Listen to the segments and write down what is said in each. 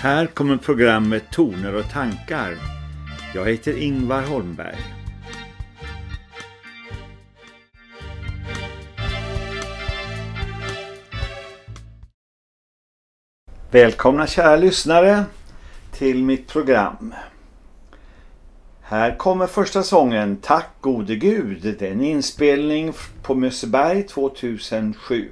Här kommer programmet Toner och tankar. Jag heter Ingvar Holmberg. Välkomna kära lyssnare till mitt program. Här kommer första sången Tack gode Gud. Det är en inspelning på Mösseberg 2007.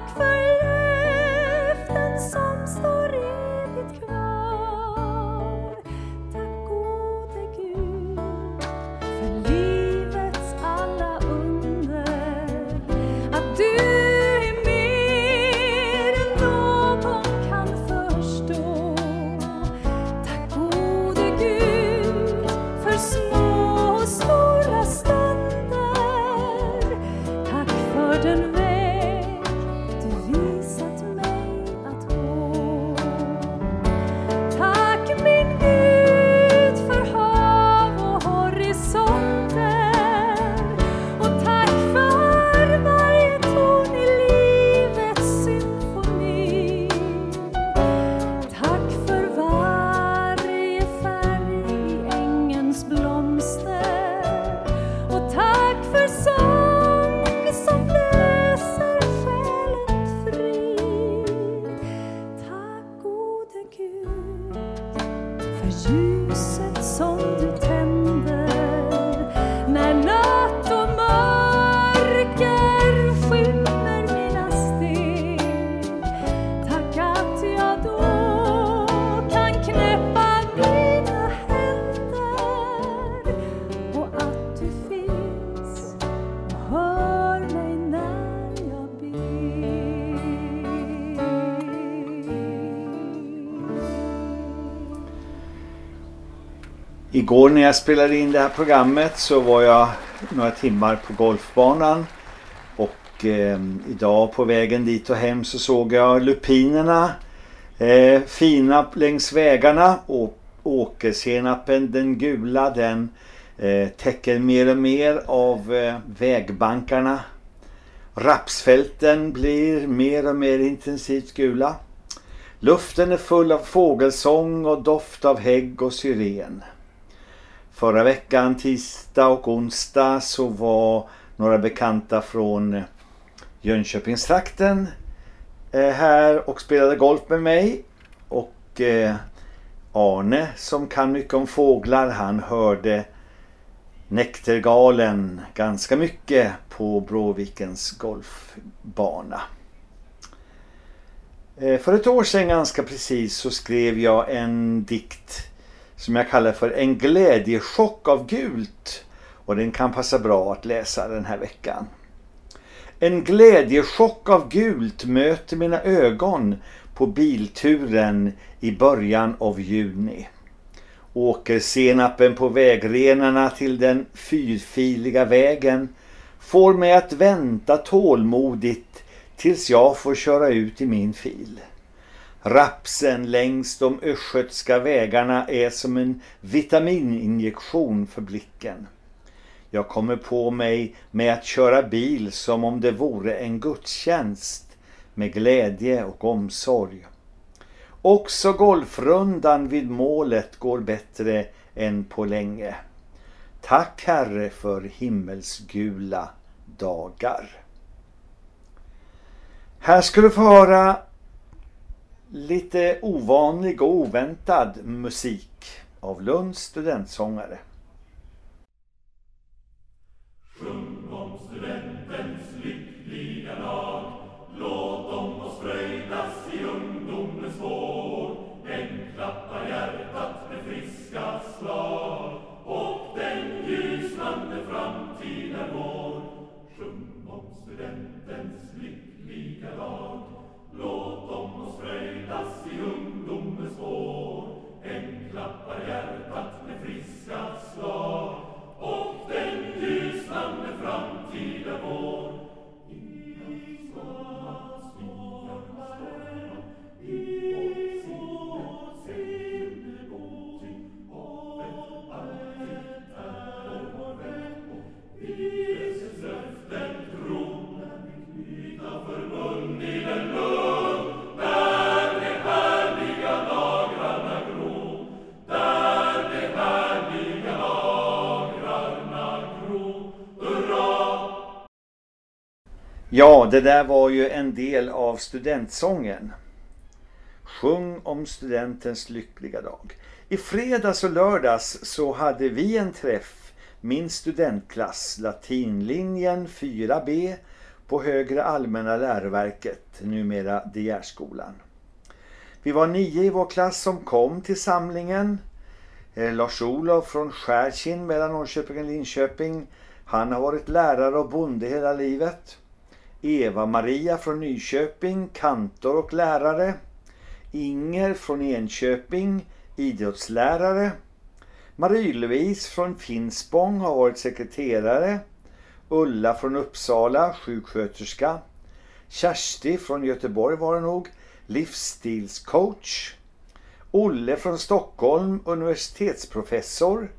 back for Igår när jag spelade in det här programmet så var jag några timmar på golfbanan. Och eh, idag på vägen dit och hem så såg jag lupinerna eh, fina längs vägarna. Och åkersenapen, den gula, den eh, täcker mer och mer av eh, vägbankarna. Rapsfälten blir mer och mer intensivt gula. Luften är full av fågelsång och doft av hägg och syren. Förra veckan, tisdag och onsdag, så var några bekanta från Jönköpingstrakten eh, här och spelade golf med mig. Och eh, Arne, som kan mycket om fåglar, han hörde Näktergalen ganska mycket på Bråvikens golfbana. Eh, för ett år sedan ganska precis så skrev jag en dikt som jag kallar för En glädjechock av gult och den kan passa bra att läsa den här veckan. En glädjechock av gult möter mina ögon på bilturen i början av juni. Åker senapen på vägrenarna till den fyrfiliga vägen får mig att vänta tålmodigt tills jag får köra ut i min fil. Rapsen längs de östgötska vägarna är som en vitamininjektion för blicken. Jag kommer på mig med att köra bil som om det vore en gudstjänst med glädje och omsorg. Också golfrundan vid målet går bättre än på länge. Tack Herre för himmelsgula dagar. Här ska du få höra lite ovanlig och oväntad musik av Lunds studentsångare. Ja, det där var ju en del av studentsången. Sjung om studentens lyckliga dag. I fredags och lördags så hade vi en träff, min studentklass, latinlinjen 4B på Högre Allmänna Läroverket, numera De Geerskolan. Vi var nio i vår klass som kom till samlingen. Eh, Lars-Olof från Skärkin mellan Norrköping och Linköping. Han har varit lärare och bonde hela livet. Eva-Maria från Nyköping, kantor och lärare. Inger från Enköping, idrottslärare. Marie-Louise från Finspång har varit sekreterare. Ulla från Uppsala, sjuksköterska. Kersti från Göteborg var det nog, livsstilscoach. Olle från Stockholm, universitetsprofessor.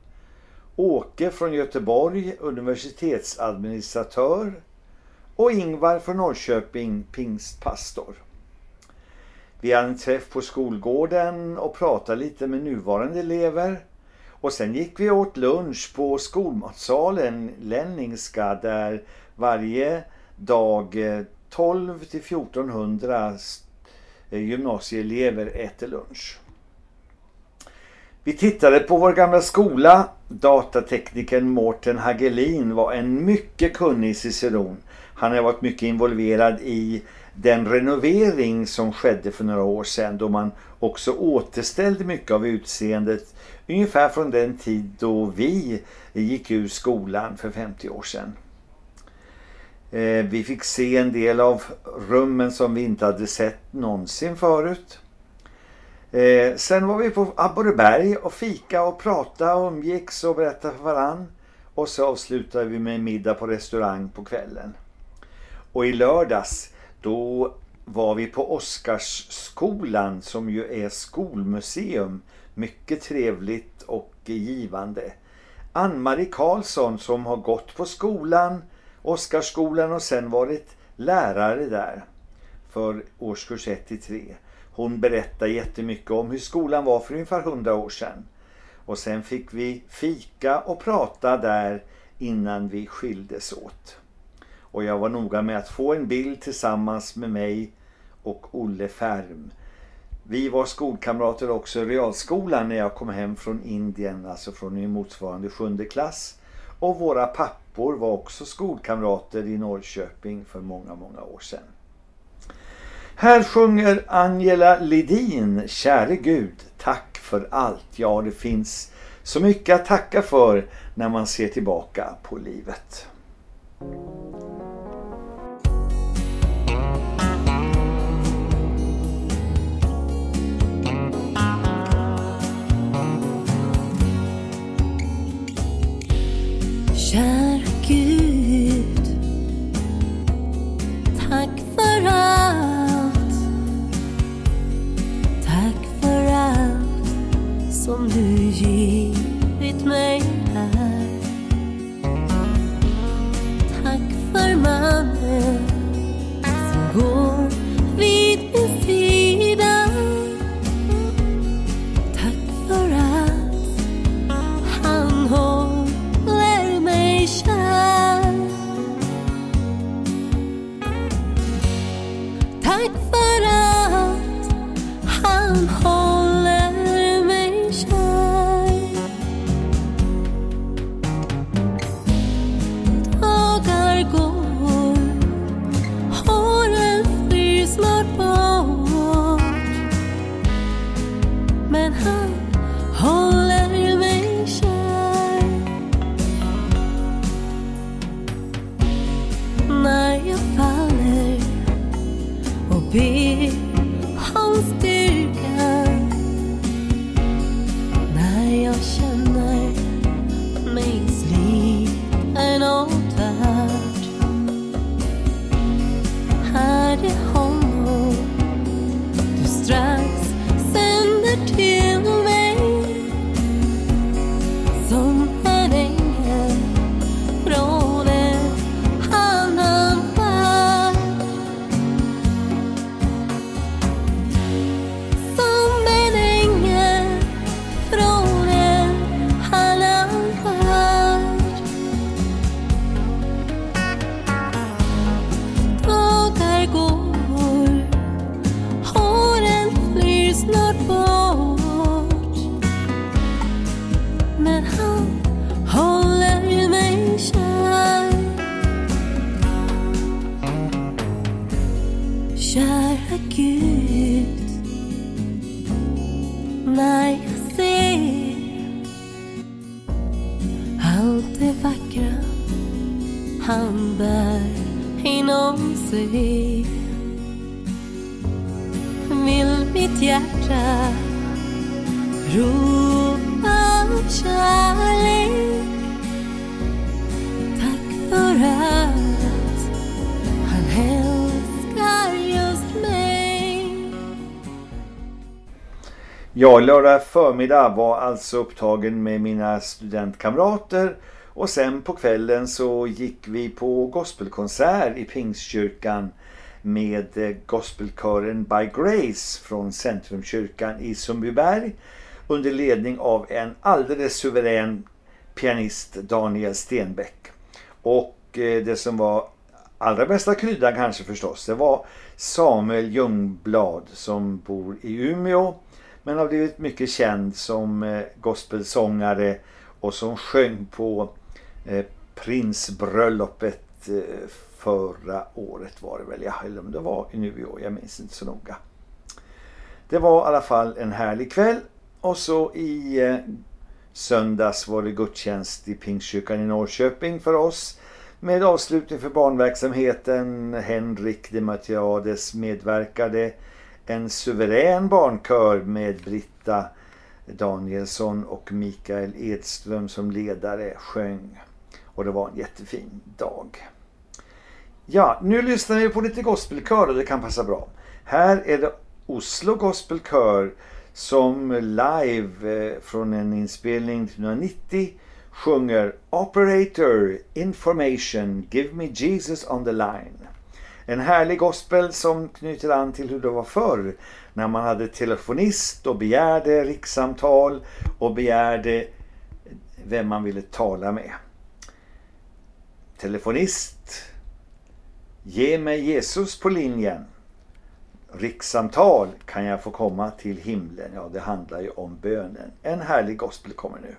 Åke från Göteborg, universitetsadministratör. Och Ingvar från Norrköping, pingstpastor. Vi hade en träff på skolgården och pratade lite med nuvarande elever. Och sen gick vi åt lunch på skolmatsalen Lenningska där varje dag eh, 12 till 1400 eh, gymnasieelever äter lunch. Vi tittade på vår gamla skola. Datateknikern Mårten Hagelin var en mycket kunnig ciceron. Han har varit mycket involverad i den renovering som skedde för några år sedan då man också återställde mycket av utseendet ungefär från den tid då vi gick ur skolan för 50 år sedan. Eh, vi fick se en del av rummen som vi inte hade sett någonsin förut. Eh, sen var vi på Abborreberg och fika och prata och umgicks och berättade för varann. Och så avslutade vi med middag på restaurang på kvällen. Och i lördags då var vi på Oscarsskolan som ju är skolmuseum. Mycket trevligt och givande. Ann-Marie Karlsson som har gått på skolan, Oscarsskolan och sen varit lärare där för årskurs 1 till 3. Hon berättade jättemycket om hur skolan var för ungefär 100 år sedan. Och sen fick vi fika och prata där innan vi skildes åt. Och jag var noga med att få en bild tillsammans med mig och Olle Färm. Vi var skolkamrater också i realskolan när jag kom hem från Indien, alltså från min motsvarande sjunde klass. Och våra pappor var också skolkamrater i Norrköping för många, många år sedan. Här sjunger Angela Lidin, käre Gud, tack för allt. Ja, det finns så mycket att tacka för när man ser tillbaka på livet. Kär Gud, tack för allt. Tack för allt som du givit mig här. Lördag förmiddag var alltså upptagen med mina studentkamrater och sen på kvällen så gick vi på gospelkonsert i Pingstkyrkan med eh, gospelkören By Grace från Centrumkyrkan i Sundbyberg under ledning av en alldeles suverän pianist Daniel Stenbeck. Och eh, det som var allra bästa kryddan kanske förstås, det var Samuel Ljungblad som bor i Umeå men har blivit mycket känd som eh, gospelsångare och som sjöng på eh, prinsbröllopet eh, förra året var det väl, ja, eller om det var nu i år, jag minns inte så noga. Det var i alla fall en härlig kväll och så i söndags var det gudstjänst i Pingstkyrkan i Norrköping för oss med avslutning för barnverksamheten. Henrik de Matiades medverkade. En suverän barnkör med Britta Danielsson och Mikael Edström som ledare sjöng. Och det var en jättefin dag. Ja, nu lyssnar vi på lite gospelkör och det kan passa bra. Här är det Oslo Gospelkör som live eh, från en inspelning 1990 sjunger Operator Information Give Me Jesus on the line. En härlig gospel som knyter an till hur det var förr när man hade telefonist och begärde rikssamtal och begärde vem man ville tala med. Telefonist, ge mig Jesus på linjen. Rikssamtal, kan jag få komma till himlen? Ja, det handlar ju om bönen. En härlig gospel kommer nu.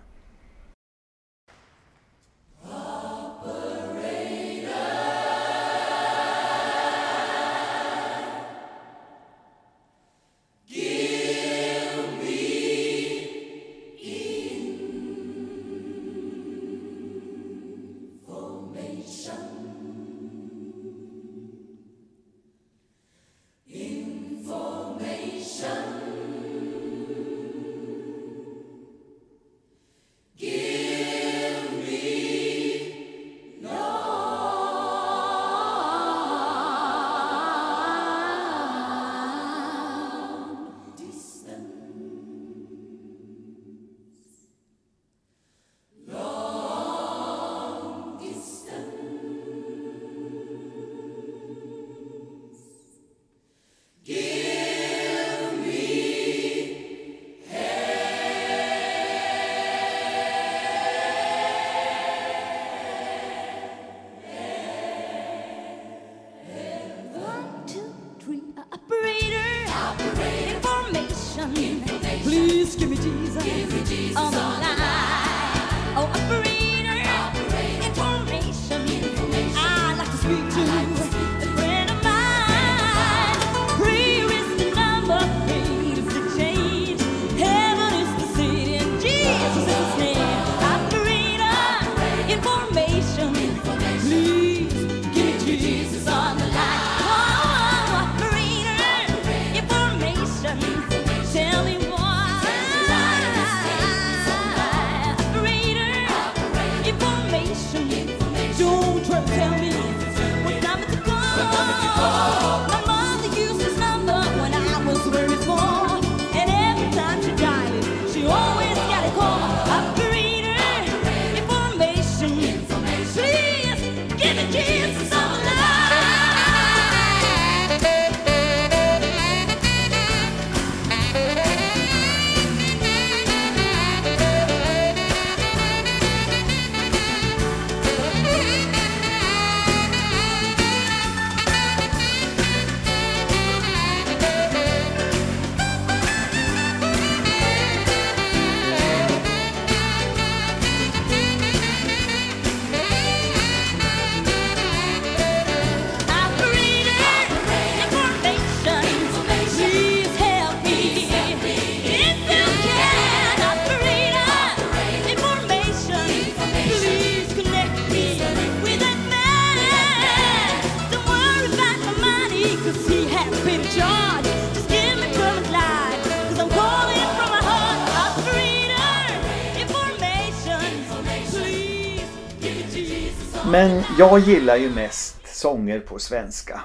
Men jag gillar ju mest sånger på svenska.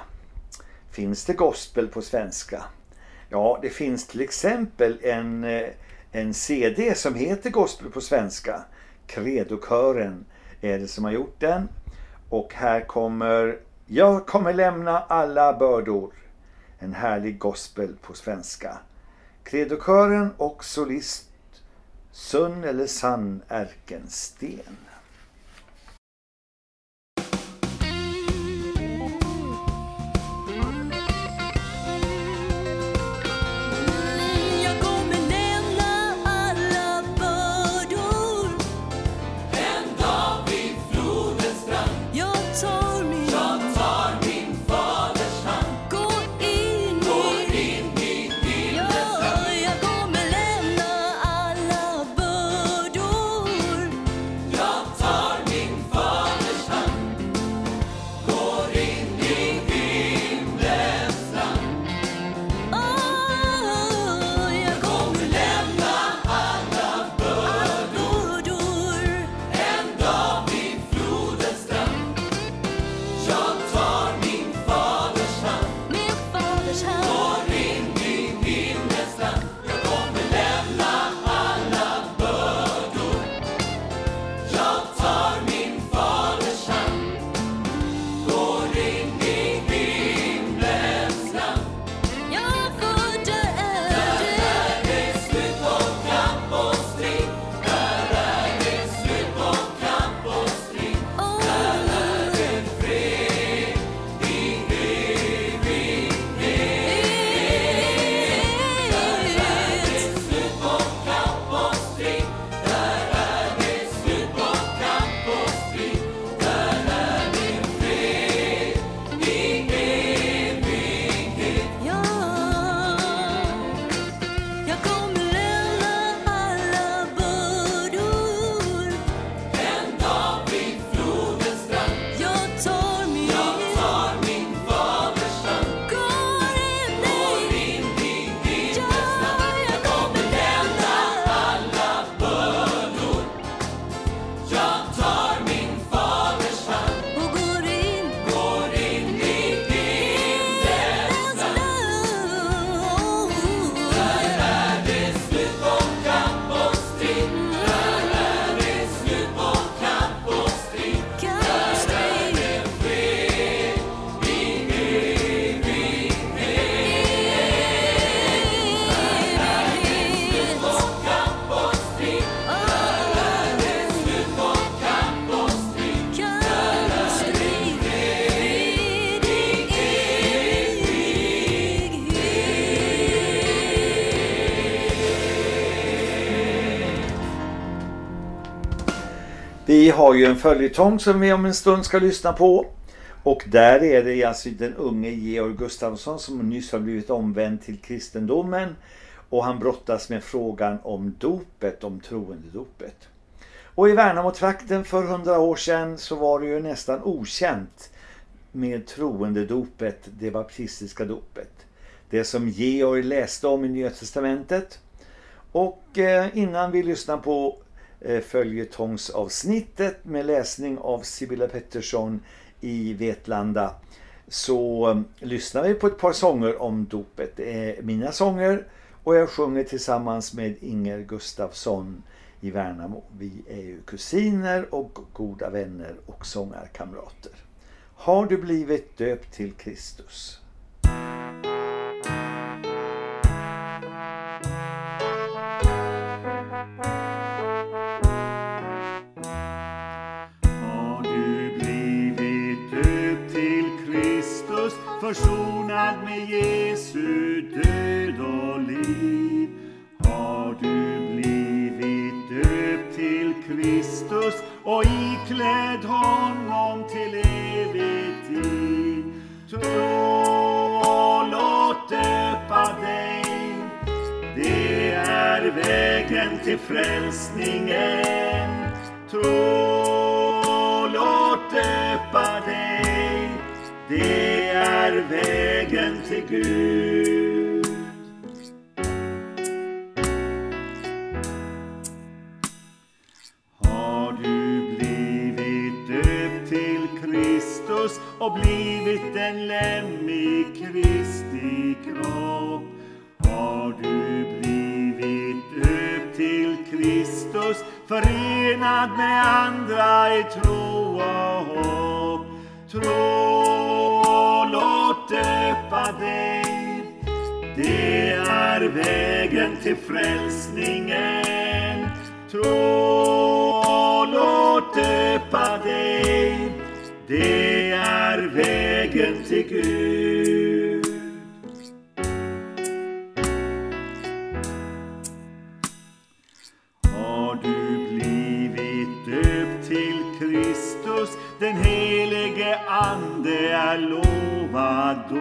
Finns det gospel på svenska? Ja, det finns till exempel en, eh, en CD som heter Gospel på svenska. Credokören är det som har gjort den. Och här kommer Jag kommer lämna alla bördor. En härlig gospel på svenska. Credokören och solist Sun eller Sann Erkensten. Har ju en följetong som vi om en stund ska lyssna på. Och där är det alltså den unge Georg Gustafsson som nyss har blivit omvänd till kristendomen. Och han brottas med frågan om dopet, om troendedopet. Och i Värnamo-trakten för hundra år sedan så var det ju nästan okänt med troendedopet, det baptistiska dopet. Det som Georg läste om i Nya Testamentet. Och eh, innan vi lyssnar på Eh, följetongsavsnittet med läsning av Sibylla Pettersson i Vetlanda så eh, lyssnar vi på ett par sånger om dopet. Det är mina sånger och jag sjunger tillsammans med Inger Gustafsson i Värnamo. Vi är ju kusiner och goda vänner och sångarkamrater. Har du blivit döpt till Kristus? Jesu död och liv? Har du blivit döpt till Kristus och iklädd honom till evigt liv. Tro och låt döpa dig det är vägen till frälsningen. Tro, och låt döpa dig. Det är vägen till Gud. Har du blivit döpt till Kristus och blivit en lem i Kristi kropp. Har du blivit döpt till Kristus, förenad med andra i tro och hopp. Tro döpa dig det är vägen till frälsningen. Tro och låt döpa dig. Det är vägen till Gud. Har du blivit döpt till Kristus, den helige Ande är då.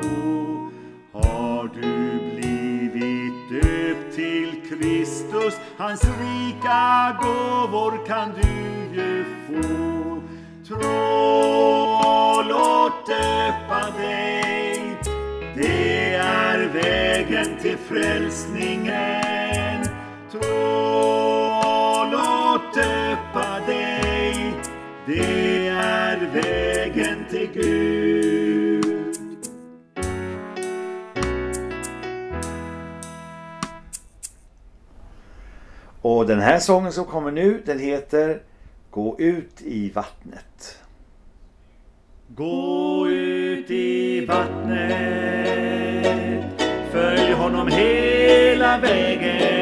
Har du blivit döpt till Kristus, hans rika gåvor kan du ju få. Tro och låt döpa dig, det är vägen till frälsningen. Tro och låt döpa dig, det är vägen Och den här sången som kommer nu den heter Gå ut i vattnet. Gå ut i vattnet, följ honom hela vägen.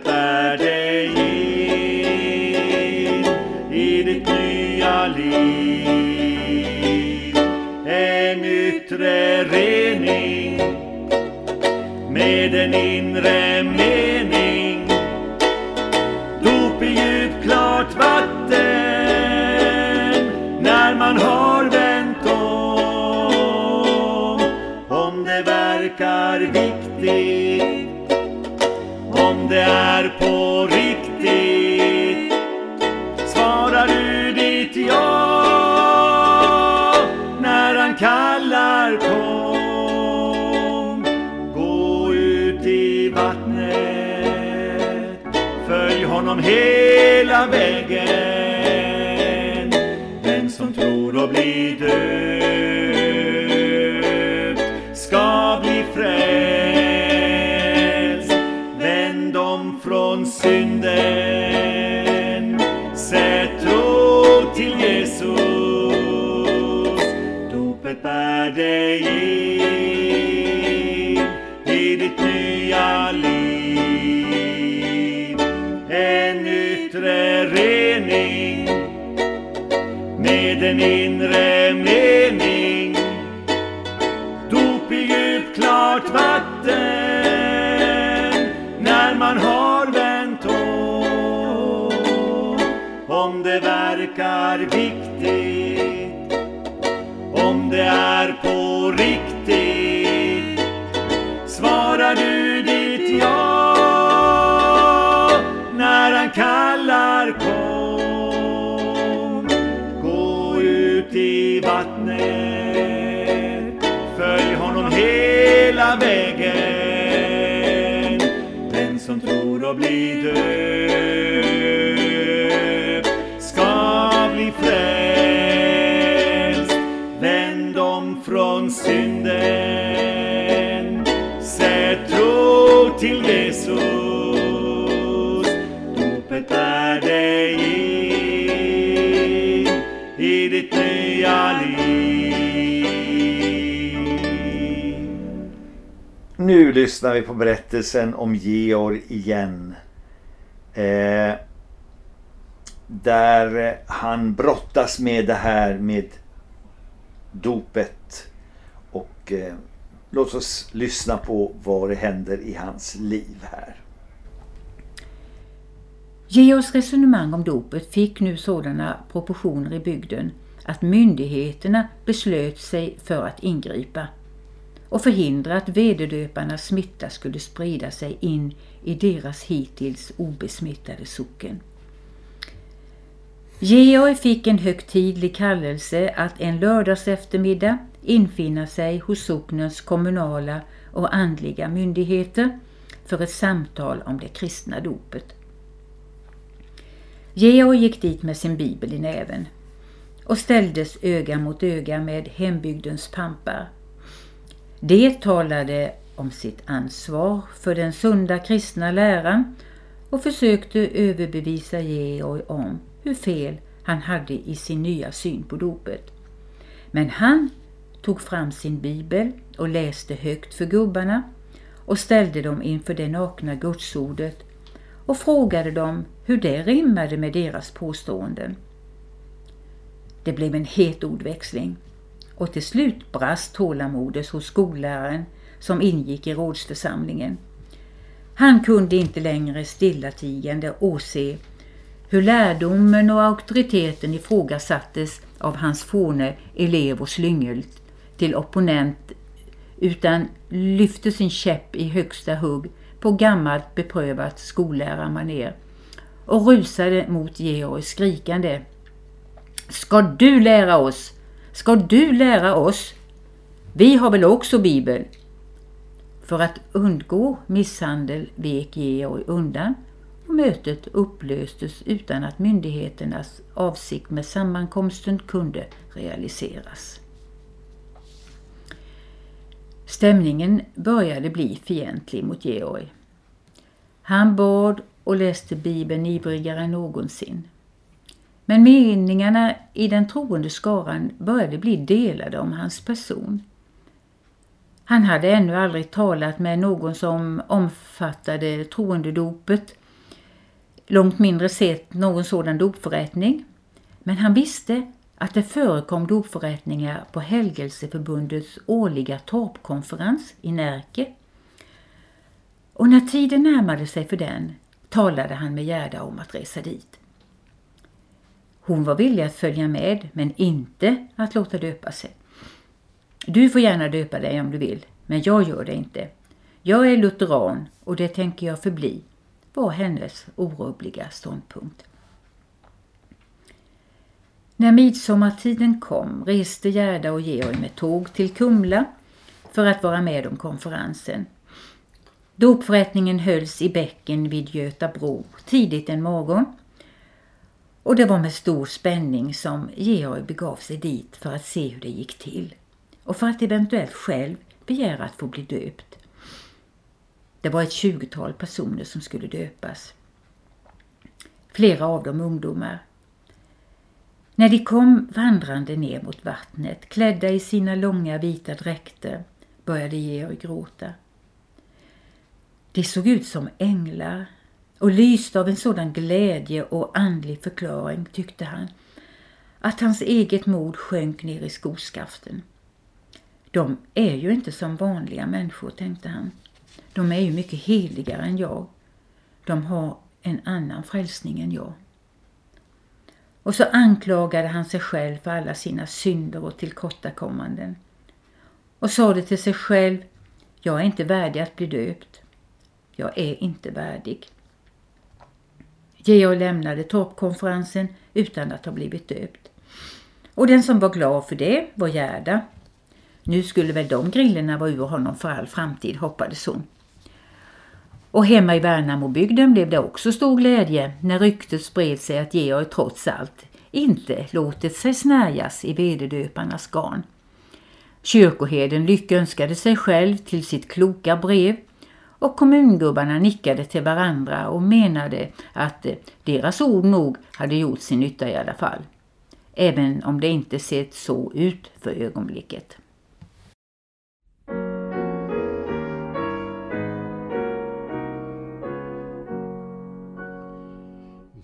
Dopet bär dig in i ditt nya liv. En yttre rening med en inre mening. Honom hela vägen. Den som tror och blir döpt ska bli frälst. Vänd om från synden. Sätt tro till Jesus. Dopet bär dig in i ditt nya liv. En inre mening. Dop i djupt klart vatten. När man vägen. Den som tror och blir döpt ska bli frälst. Vänd om från synden, sätt tro till Jesus. Nu lyssnar vi på berättelsen om Georg igen. Eh, där han brottas med det här med dopet. Och eh, låt oss lyssna på vad det händer i hans liv här. Georgs resonemang om dopet fick nu sådana proportioner i bygden att myndigheterna beslöt sig för att ingripa och förhindra att vederdöparnas smitta skulle sprida sig in i deras hittills obesmittade socken. Georg fick en högtidlig kallelse att en lördags eftermiddag infinna sig hos socknens kommunala och andliga myndigheter för ett samtal om det kristna dopet. Georg gick dit med sin bibel i näven och ställdes öga mot öga med hembygdens pampar. De talade om sitt ansvar för den sunda kristna läran och försökte överbevisa Georg om hur fel han hade i sin nya syn på dopet. Men han tog fram sin bibel och läste högt för gubbarna och ställde dem inför det nakna gudsordet och frågade dem hur det rimmade med deras påståenden. Det blev en het ordväxling och till slut brast tålamodet hos skolläraren som ingick i rådsförsamlingen. Han kunde inte längre stillatigande åse hur lärdomen och auktoriteten ifrågasattes av hans fåne elev och slyngel till opponent utan lyfte sin käpp i högsta hugg på gammalt beprövat skollärarmaner och rusade mot Georg skrikande. Ska du lära oss? Ska du lära oss? Vi har väl också bibel? För att undgå misshandel vek Georg undan och mötet upplöstes utan att myndigheternas avsikt med sammankomsten kunde realiseras. Stämningen började bli fientlig mot Georg. Han bad och läste Bibeln ivrigare än någonsin. Men meningarna i den troende skaran började bli delade om hans person. Han hade ännu aldrig talat med någon som omfattade troendedopet, långt mindre sett någon sådan dopförrättning. Men han visste att det förekom dopförrättningar på Helgelseförbundets årliga torpkonferens i Närke. Och när tiden närmade sig för den talade han med Gerda om att resa dit. Hon var villig att följa med men inte att låta döpa sig. Du får gärna döpa dig om du vill, men jag gör det inte. Jag är lutheran och det tänker jag förbli, var hennes orubbliga ståndpunkt. När midsommartiden kom reste Gerda och Georg med tåg till Kumla för att vara med om konferensen. Dopförrättningen hölls i bäcken vid Göta bro tidigt en morgon och det var med stor spänning som Georg begav sig dit för att se hur det gick till och för att eventuellt själv begära att få bli döpt. Det var ett tjugotal personer som skulle döpas. Flera av dem ungdomar. När de kom vandrande ner mot vattnet, klädda i sina långa vita dräkter, började Georg gråta. De såg ut som änglar och lyste av en sådan glädje och andlig förklaring, tyckte han, att hans eget mod sjönk ner i skoskaften. De är ju inte som vanliga människor, tänkte han. De är ju mycket heligare än jag. De har en annan frälsning än jag. Och så anklagade han sig själv för alla sina synder och tillkortakommanden. Och sade till sig själv, jag är inte värdig att bli döpt. Jag är inte värdig. Georg lämnade torpkonferensen utan att ha blivit döpt. Och den som var glad för det var Gerda. Nu skulle väl de grillorna vara ur honom för all framtid, hoppades hon. Och hemma i Värnamobygden blev det också stor glädje när ryktet spred sig att Georg trots allt inte låtit sig snärjas i vederdöparnas garn. Kyrkoherden lyckönskade sig själv till sitt kloka brev och kommungubbarna nickade till varandra och menade att deras ord nog hade gjort sin nytta i alla fall. Även om det inte sett så ut för ögonblicket.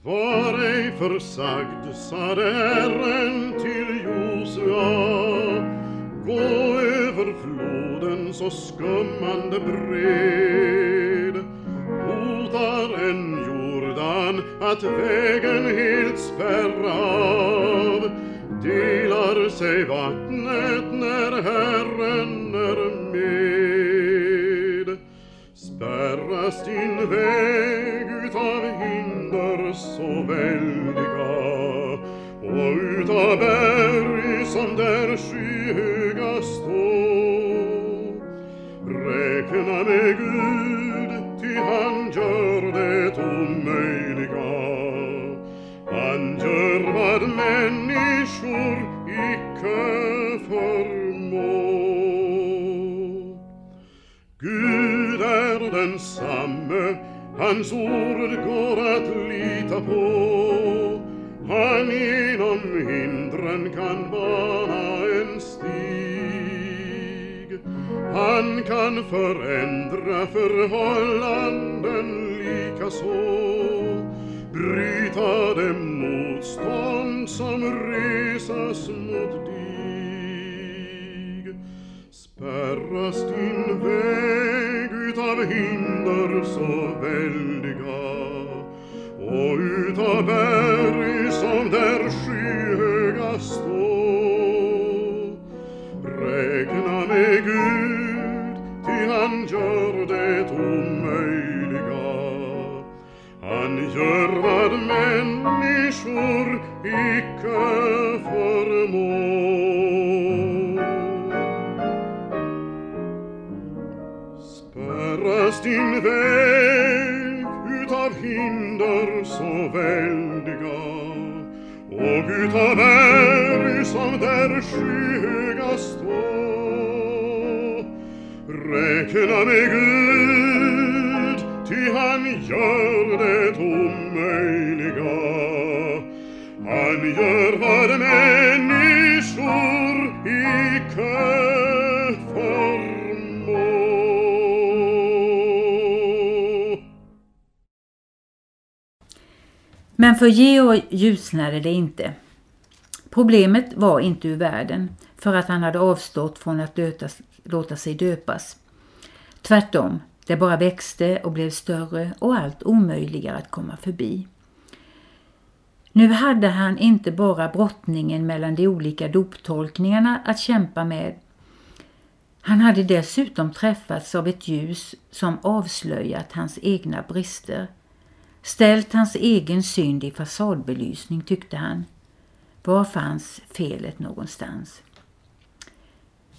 Var ej försagd, sade Herren till Josua, gå så skummande bred. Hotar en Jordan att vägen helt spärra av, delar sig vattnet när Herren är med. Spärras din väg utav hinder så väldiga och utav berg som där skyr Räkna med Gud, ty han gör det omöjliga. Han gör vad människor icke förmå. Gud är densamme, hans ord går att lita på. Han genom hindren kan bana Han kan förändra förhållanden lika så. Bryta det motstånd som resas mot dig. Spärras din väg utav hinder så väldiga och utav berg som där skyhöga stå. Räkna med Gud, anger det omöjliga Han gör vad människor icke förmår Spärras din väg utav hinder så väldiga Och utav berg som där skyga står Räkna med Gud, ty han gör det omöjliga. Han gör vad människor icke förmå. Men för Georg ljusnade det inte. Problemet var inte ur världen för att han hade avstått från att dötas, låta sig döpas. Tvärtom, det bara växte och blev större och allt omöjligare att komma förbi. Nu hade han inte bara brottningen mellan de olika doptolkningarna att kämpa med. Han hade dessutom träffats av ett ljus som avslöjat hans egna brister. Ställt hans egen synd i fasadbelysning tyckte han. Var fanns felet någonstans?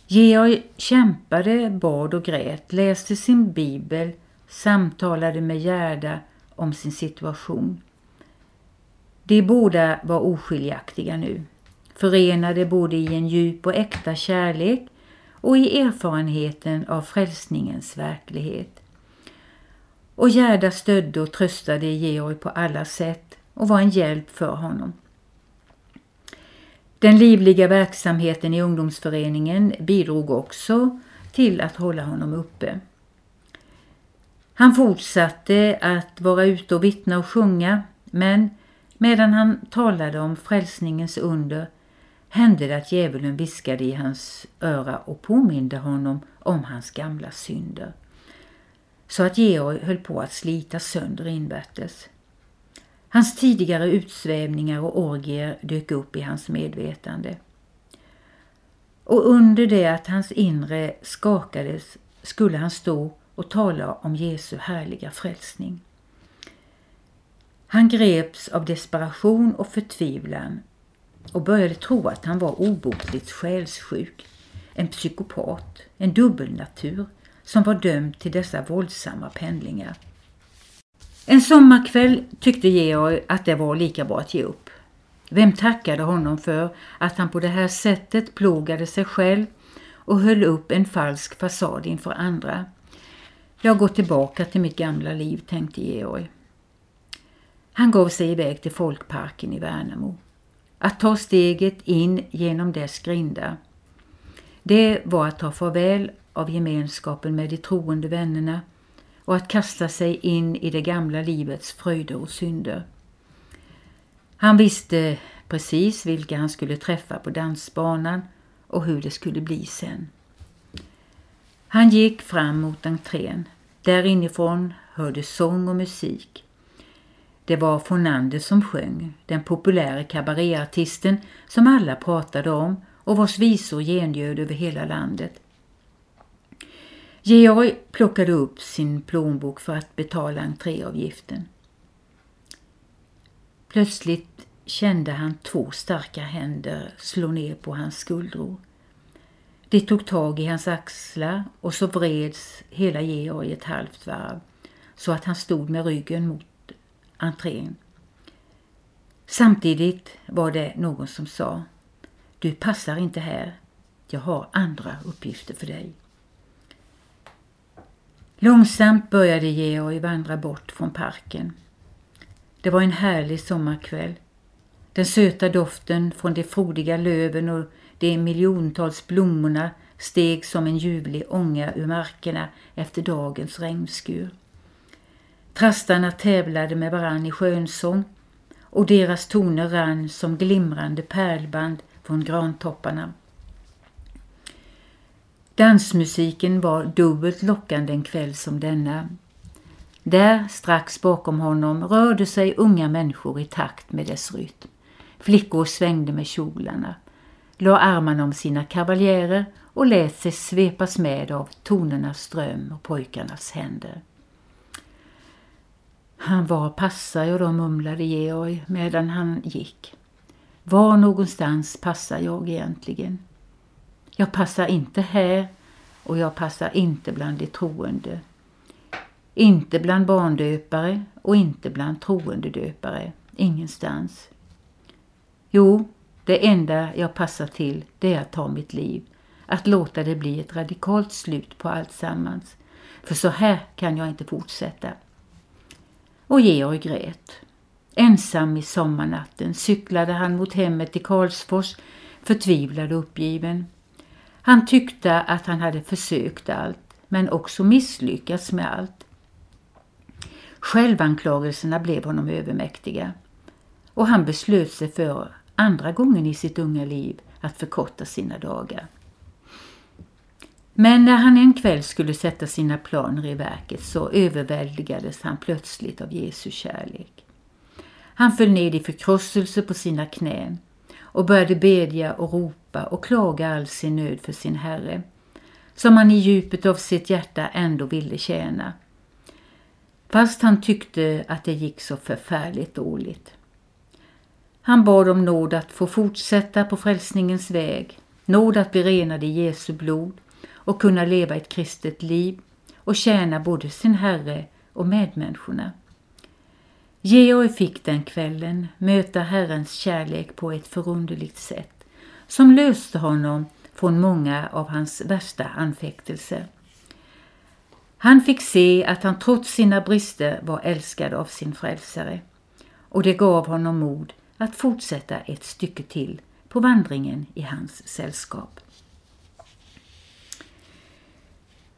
Georg kämpade, bad och grät, läste sin bibel, samtalade med Gerda om sin situation. De båda var oskiljaktiga nu, förenade både i en djup och äkta kärlek och i erfarenheten av frälsningens verklighet. Och Gerda stödde och tröstade Georg på alla sätt och var en hjälp för honom. Den livliga verksamheten i ungdomsföreningen bidrog också till att hålla honom uppe. Han fortsatte att vara ute och vittna och sjunga men medan han talade om frälsningens under hände det att djävulen viskade i hans öra och påminde honom om hans gamla synder. Så att Georg höll på att slita sönder invärtes. Hans tidigare utsvävningar och orgier dök upp i hans medvetande. Och under det att hans inre skakades skulle han stå och tala om Jesu härliga frälsning. Han greps av desperation och förtvivlan och började tro att han var obotligt själssjuk, en psykopat, en dubbelnatur som var dömd till dessa våldsamma pendlingar. En sommarkväll tyckte Georg att det var lika bra att ge upp. Vem tackade honom för att han på det här sättet plågade sig själv och höll upp en falsk fasad inför andra? Jag går tillbaka till mitt gamla liv, tänkte Georg. Han gav sig iväg till folkparken i Värnamo. Att ta steget in genom dess grindar. Det var att ta farväl av gemenskapen med de troende vännerna och att kasta sig in i det gamla livets fröjder och synder. Han visste precis vilka han skulle träffa på dansbanan och hur det skulle bli sen. Han gick fram mot entrén. Där inifrån hördes sång och musik. Det var Fornander som sjöng, den populära kabaréartisten som alla pratade om och vars visor gengöd över hela landet. Georg plockade upp sin plånbok för att betala entréavgiften. Plötsligt kände han två starka händer slå ner på hans skuldror. De tog tag i hans axlar och så vreds hela Georg ett halvt varv så att han stod med ryggen mot entrén. Samtidigt var det någon som sa Du passar inte här. Jag har andra uppgifter för dig. Långsamt började Georg vandra bort från parken. Det var en härlig sommarkväll. Den söta doften från de frodiga löven och de miljontals blommorna steg som en ljuvlig ånga ur markerna efter dagens regnskur. Trastarna tävlade med varann i skönsång och deras toner rann som glimrande pärlband från grantopparna. Dansmusiken var dubbelt lockande en kväll som denna. Där, strax bakom honom, rörde sig unga människor i takt med dess rytm. Flickor svängde med kjolarna, la armarna om sina kavaljärer och lät sig svepas med av tonernas ström och pojkarnas händer. Han var passar jag då, mumlade Georg medan han gick. Var någonstans passar jag egentligen? Jag passar inte här och jag passar inte bland de troende. Inte bland barndöpare och inte bland troende döpare. Ingenstans. Jo, det enda jag passar till det är att ta mitt liv. Att låta det bli ett radikalt slut på allt sammans. För så här kan jag inte fortsätta. Och Georg grät. Ensam i sommarnatten cyklade han mot hemmet i Karlsfors, förtvivlad och uppgiven. Han tyckte att han hade försökt allt, men också misslyckats med allt. Självanklagelserna blev honom övermäktiga och han beslöt sig för andra gången i sitt unga liv att förkorta sina dagar. Men när han en kväll skulle sätta sina planer i verket så överväldigades han plötsligt av Jesu kärlek. Han föll ned i förkrosselse på sina knän och började bedja och ropa och klaga all sin nöd för sin Herre, som han i djupet av sitt hjärta ändå ville tjäna. Fast han tyckte att det gick så förfärligt dåligt. Han bad om nåd att få fortsätta på frälsningens väg, nåd att bli renad i Jesu blod och kunna leva ett kristet liv och tjäna både sin Herre och medmänniskorna. Georg fick den kvällen möta Herrens kärlek på ett förunderligt sätt som löste honom från många av hans värsta anfäktelser. Han fick se att han trots sina brister var älskad av sin frälsare och det gav honom mod att fortsätta ett stycke till på vandringen i hans sällskap.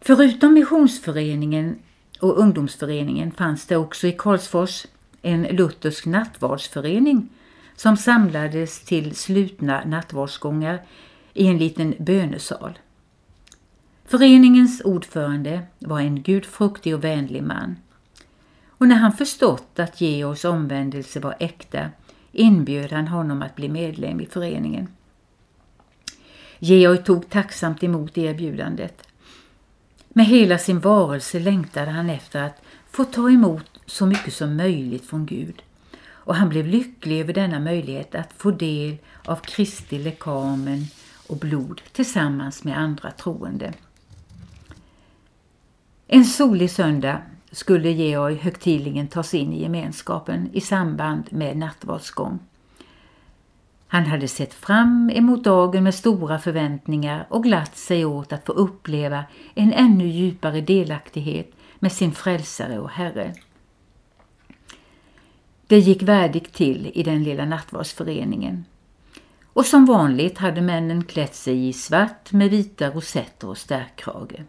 Förutom missionsföreningen och ungdomsföreningen fanns det också i Karlsfors en luthersk nattvardsförening som samlades till slutna nattvardsgångar i en liten bönesal. Föreningens ordförande var en gudfruktig och vänlig man. Och när han förstått att Georgs omvändelse var äkta inbjöd han honom att bli medlem i föreningen. Georg tog tacksamt emot erbjudandet. Med hela sin varelse längtade han efter att få ta emot så mycket som möjligt från Gud. Och han blev lycklig över denna möjlighet att få del av Kristi lekamen och blod tillsammans med andra troende. En solig söndag skulle Georg högtidligen tas in i gemenskapen i samband med nattvardsgång. Han hade sett fram emot dagen med stora förväntningar och glatt sig åt att få uppleva en ännu djupare delaktighet med sin frälsare och Herre. Det gick värdigt till i den lilla nattvardsföreningen. Och som vanligt hade männen klätt sig i svart med vita rosetter och stärkkrage.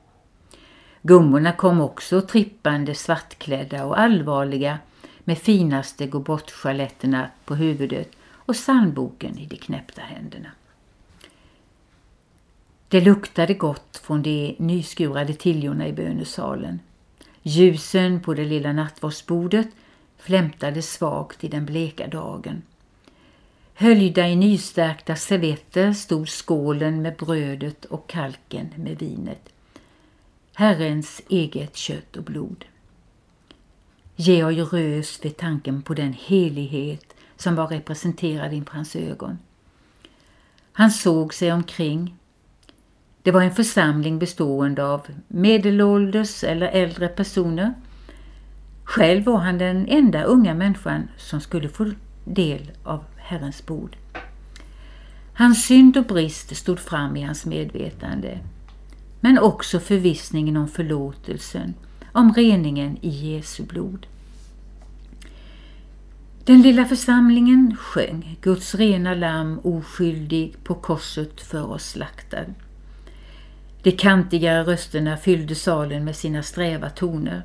Gummorna kom också trippande svartklädda och allvarliga med finaste gå bort på huvudet och psalmboken i de knäppta händerna. Det luktade gott från de nyskurade tiljorna i bönesalen. Ljusen på det lilla nattvardsbordet flämtade svagt i den bleka dagen. Höljda i nystärkta servetter stod skålen med brödet och kalken med vinet. Herrens eget kött och blod. Georg rös vid tanken på den helighet som var representerad inför hans ögon. Han såg sig omkring. Det var en församling bestående av medelålders eller äldre personer. Själv var han den enda unga människan som skulle få del av Herrens bord. Hans synd och brist stod fram i hans medvetande. Men också förvissningen om förlåtelsen, om reningen i Jesu blod. Den lilla församlingen sjöng Guds rena lamm oskyldig på korset för oss slaktad. De kantigare rösterna fyllde salen med sina sträva toner.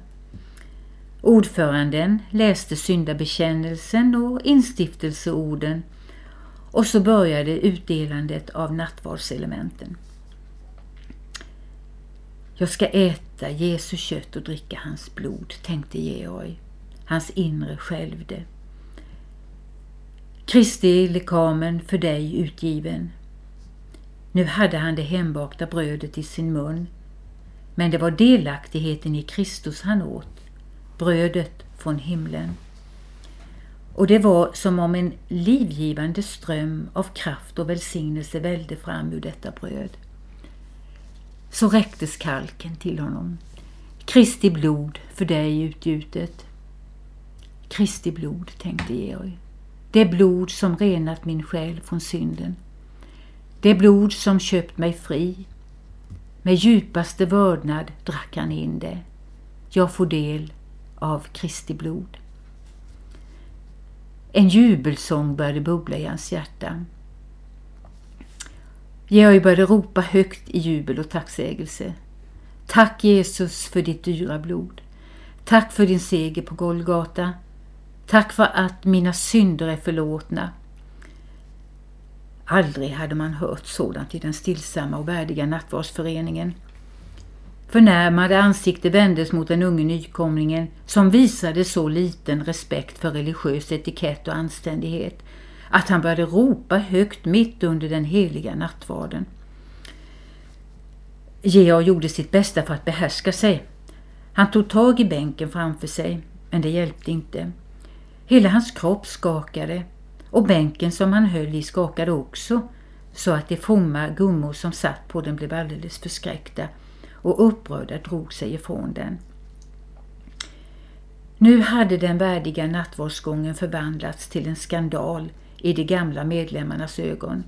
Ordföranden läste syndabekännelsen och instiftelseorden och så började utdelandet av nattvardselementen. Jag ska äta Jesu kött och dricka hans blod, tänkte Georg. Hans inre skälvde. Kristi lekamen för dig utgiven. Nu hade han det hembakta brödet i sin mun, men det var delaktigheten i Kristus han åt, brödet från himlen. Och det var som om en livgivande ström av kraft och välsignelse välde fram ur detta bröd. Så räcktes kalken till honom. Kristi blod för dig utgjutet. Kristi blod, tänkte Georg. Det blod som renat min själ från synden. Det blod som köpt mig fri. Med djupaste vördnad drack han in det. Jag får del av Kristi blod. En jubelsång började bubbla i hans hjärta. Georg började ropa högt i jubel och tacksägelse. Tack Jesus för ditt dyra blod. Tack för din seger på Golgata. Tack för att mina synder är förlåtna. Aldrig hade man hört sådant i den stillsamma och värdiga nattvardsföreningen. Förnärmade ansikte vändes mot den unge nykomlingen som visade så liten respekt för religiös etikett och anständighet att han började ropa högt mitt under den heliga nattvarden. Georg gjorde sitt bästa för att behärska sig. Han tog tag i bänken framför sig, men det hjälpte inte. Hela hans kropp skakade och bänken som han höll i skakade också så att de fromma gummor som satt på den blev alldeles förskräckta och upprörda drog sig ifrån den. Nu hade den värdiga nattvardsgången förvandlats till en skandal i de gamla medlemmarnas ögon.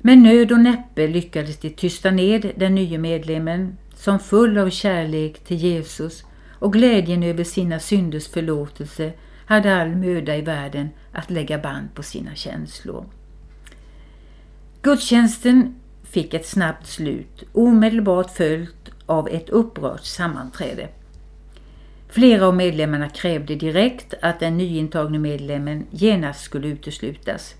Med nöd och näppe lyckades de tysta ned den nya medlemmen som full av kärlek till Jesus och glädjen över sina synders förlåtelse hade all möda i världen att lägga band på sina känslor. Gudstjänsten fick ett snabbt slut, omedelbart följt av ett upprört sammanträde. Flera av medlemmarna krävde direkt att den nyintagne medlemmen genast skulle uteslutas.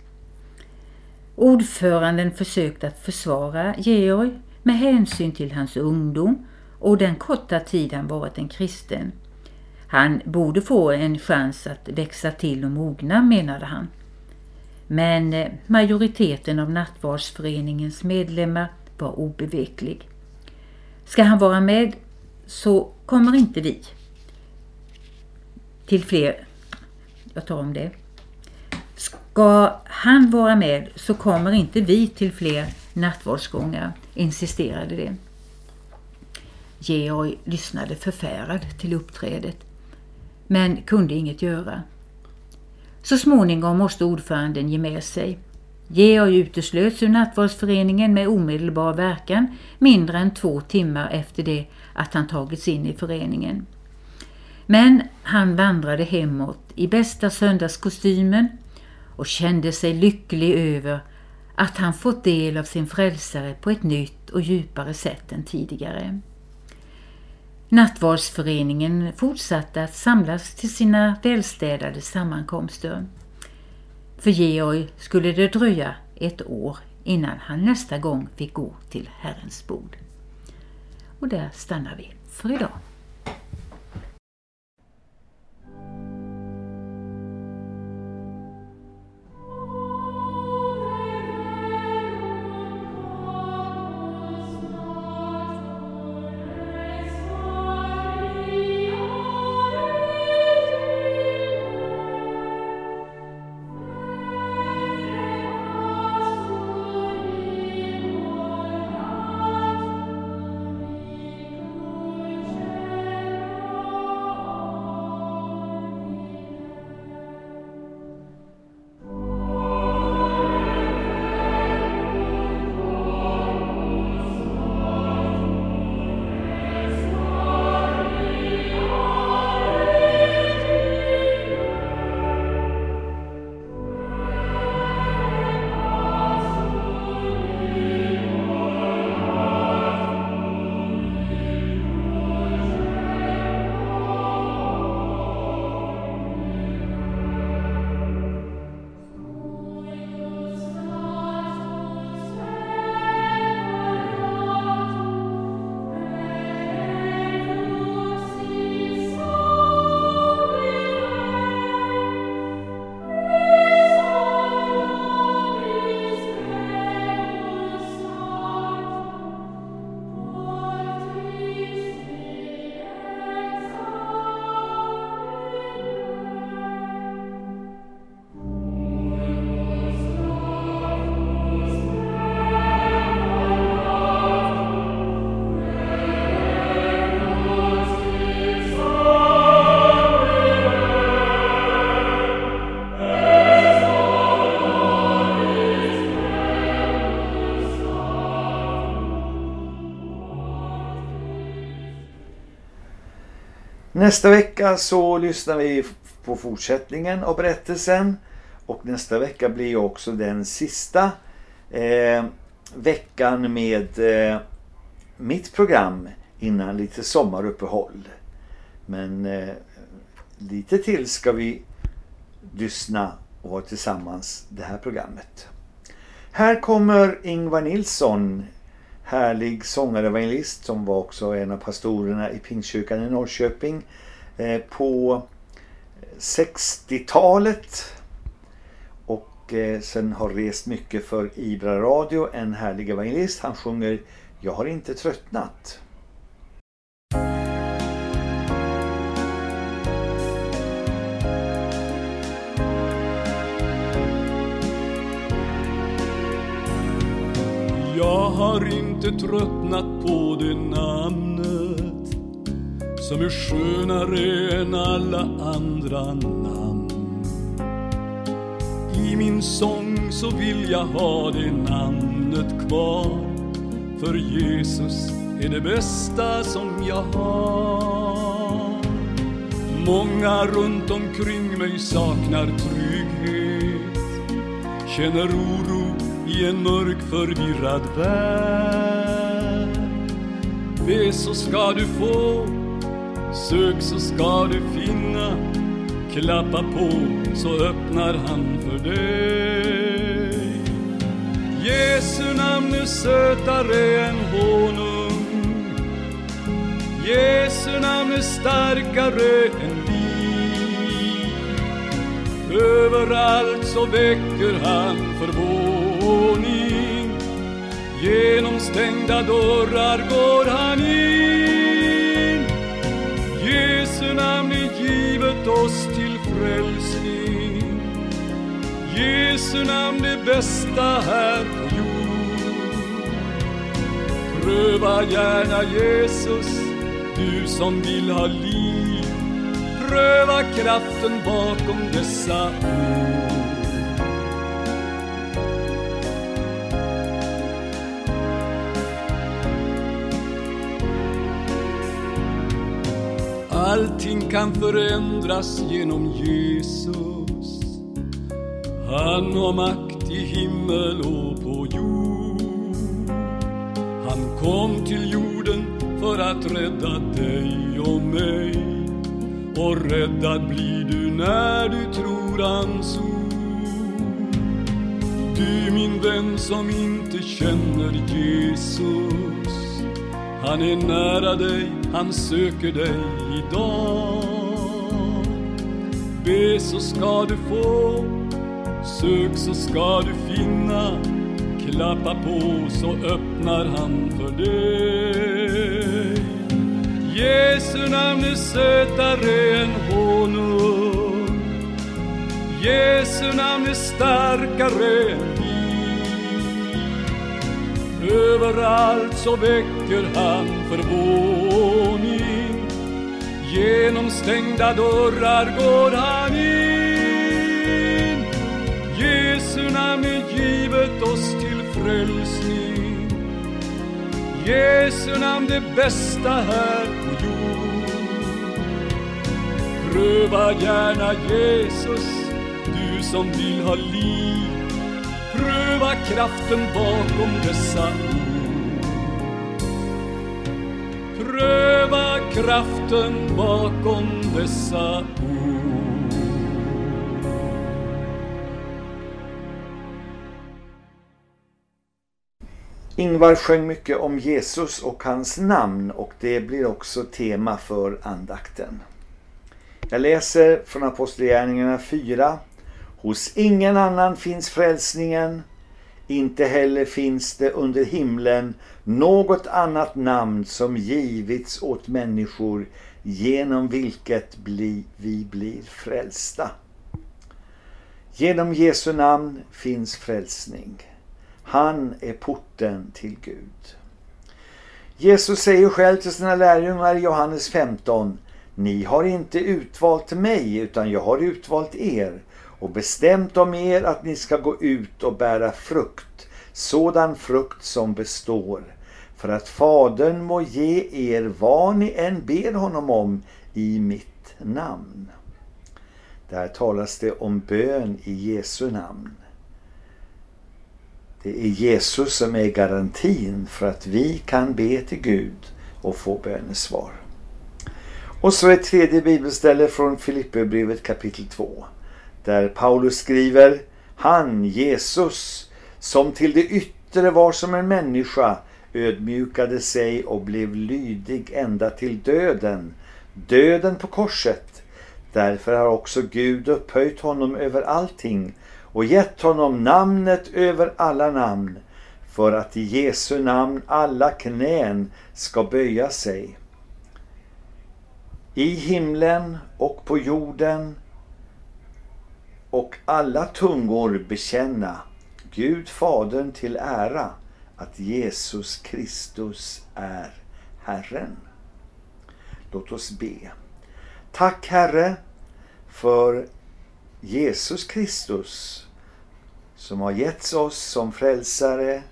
Ordföranden försökte att försvara Georg med hänsyn till hans ungdom och den korta tid han varit en kristen. Han borde få en chans att växa till och mogna, menade han. Men eh, majoriteten av nattvardsföreningens medlemmar var obeveklig. Ska han vara med så kommer inte vi till fler. Jag tar om det. Ska han vara med så kommer inte vi till fler nattvardsgångar, insisterade det. Georg lyssnade förfärad till uppträdet men kunde inget göra. Så småningom måste ordföranden ge med sig. Georg uteslöts ur nattvardsföreningen med omedelbar verkan mindre än två timmar efter det att han tagits in i föreningen. Men han vandrade hemåt i bästa söndagskostymen och kände sig lycklig över att han fått del av sin frälsare på ett nytt och djupare sätt än tidigare. Nattvardsföreningen fortsatte att samlas till sina välstädade sammankomster. För Georg skulle det dröja ett år innan han nästa gång fick gå till Herrens bord. Och där stannar vi för idag. Nästa vecka så lyssnar vi på fortsättningen av berättelsen. Och nästa vecka blir också den sista eh, veckan med eh, mitt program innan lite sommaruppehåll. Men eh, lite till ska vi lyssna och vara tillsammans det här programmet. Här kommer Ingvar Nilsson, härlig sångare och som var också en av pastorerna i Pingstkyrkan i Norrköping eh, på 60-talet och eh, sen har rest mycket för Ibra Radio, en härlig evangelist. Han sjunger Jag har inte tröttnat. Har inte tröttnat på det namnet som är skönare än alla andra namn. I min sång så vill jag ha det namnet kvar för Jesus är det bästa som jag har. Många runt omkring mig saknar trygghet känner oro i en mörk förvirrad värld. Be så ska du få, sök så ska du finna. Klappa på så öppnar han för dig. Jesu namn är sötare än honung. Jesu namn är starkare än vin. Överallt så väcker han förvåning Genom stängda dörrar går han in. Jesu namn är givet oss till frälsning. Jesu namn det bästa här på jord. Pröva gärna Jesus, du som vill ha liv. Pröva kraften bakom dessa ord. Allting kan förändras genom Jesus. Han har makt i himmel och på jord. Han kom till jorden för att rädda dig och mig. Och räddad blir du när du tror hans ord. Du min vän som inte känner Jesus. Han är nära dig, han söker dig idag. Be så ska du få, sök så ska du finna. Klappa på så öppnar han för dig. Jesu namn är sötare än honung. Jesu namn är starkare än Överallt så väcker han förvåning. Genom stängda dörrar går han in. Jesu namn är givet oss till frälsning. Jesu namn det bästa här på jord. Pröva gärna Jesus, du som vill ha liv. Pröva kraften bakom dessa ord Pröva kraften bakom dessa ord Ingvar sjöng mycket om Jesus och hans namn och det blir också tema för andakten. Jag läser från Apostlagärningarna 4. Hos ingen annan finns frälsningen, inte heller finns det under himlen något annat namn som givits åt människor genom vilket bli, vi blir frälsta. Genom Jesu namn finns frälsning. Han är porten till Gud. Jesus säger själv till sina lärjungar i Johannes 15 Ni har inte utvalt mig utan jag har utvalt er och bestämt om er att ni ska gå ut och bära frukt, sådan frukt som består, för att Fadern må ge er vad ni än ber honom om i mitt namn. Där talas det om bön i Jesu namn. Det är Jesus som är garantin för att vi kan be till Gud och få bönesvar. Och så ett tredje bibelställe från Filipperbrevet kapitel 2. Där Paulus skriver Han, Jesus, som till det yttre var som en människa ödmjukade sig och blev lydig ända till döden, döden på korset. Därför har också Gud upphöjt honom över allting och gett honom namnet över alla namn för att i Jesu namn alla knän ska böja sig. I himlen och på jorden och alla tungor bekänna Gud Fadern till ära att Jesus Kristus är Herren. Låt oss be. Tack Herre för Jesus Kristus som har getts oss som frälsare.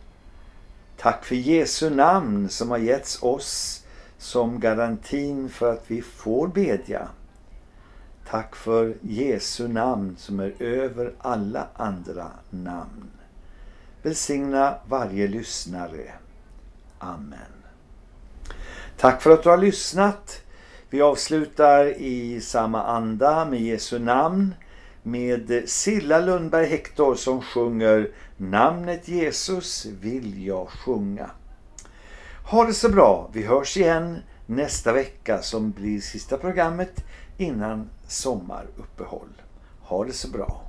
Tack för Jesu namn som har getts oss som garantin för att vi får bedja. Tack för Jesu namn som är över alla andra namn. Välsigna varje lyssnare. Amen. Tack för att du har lyssnat. Vi avslutar i samma anda med Jesu namn med Silla Lundberg Hector som sjunger Namnet Jesus vill jag sjunga. Ha det så bra. Vi hörs igen nästa vecka som blir sista programmet innan sommaruppehåll. Ha det så bra.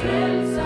feliz.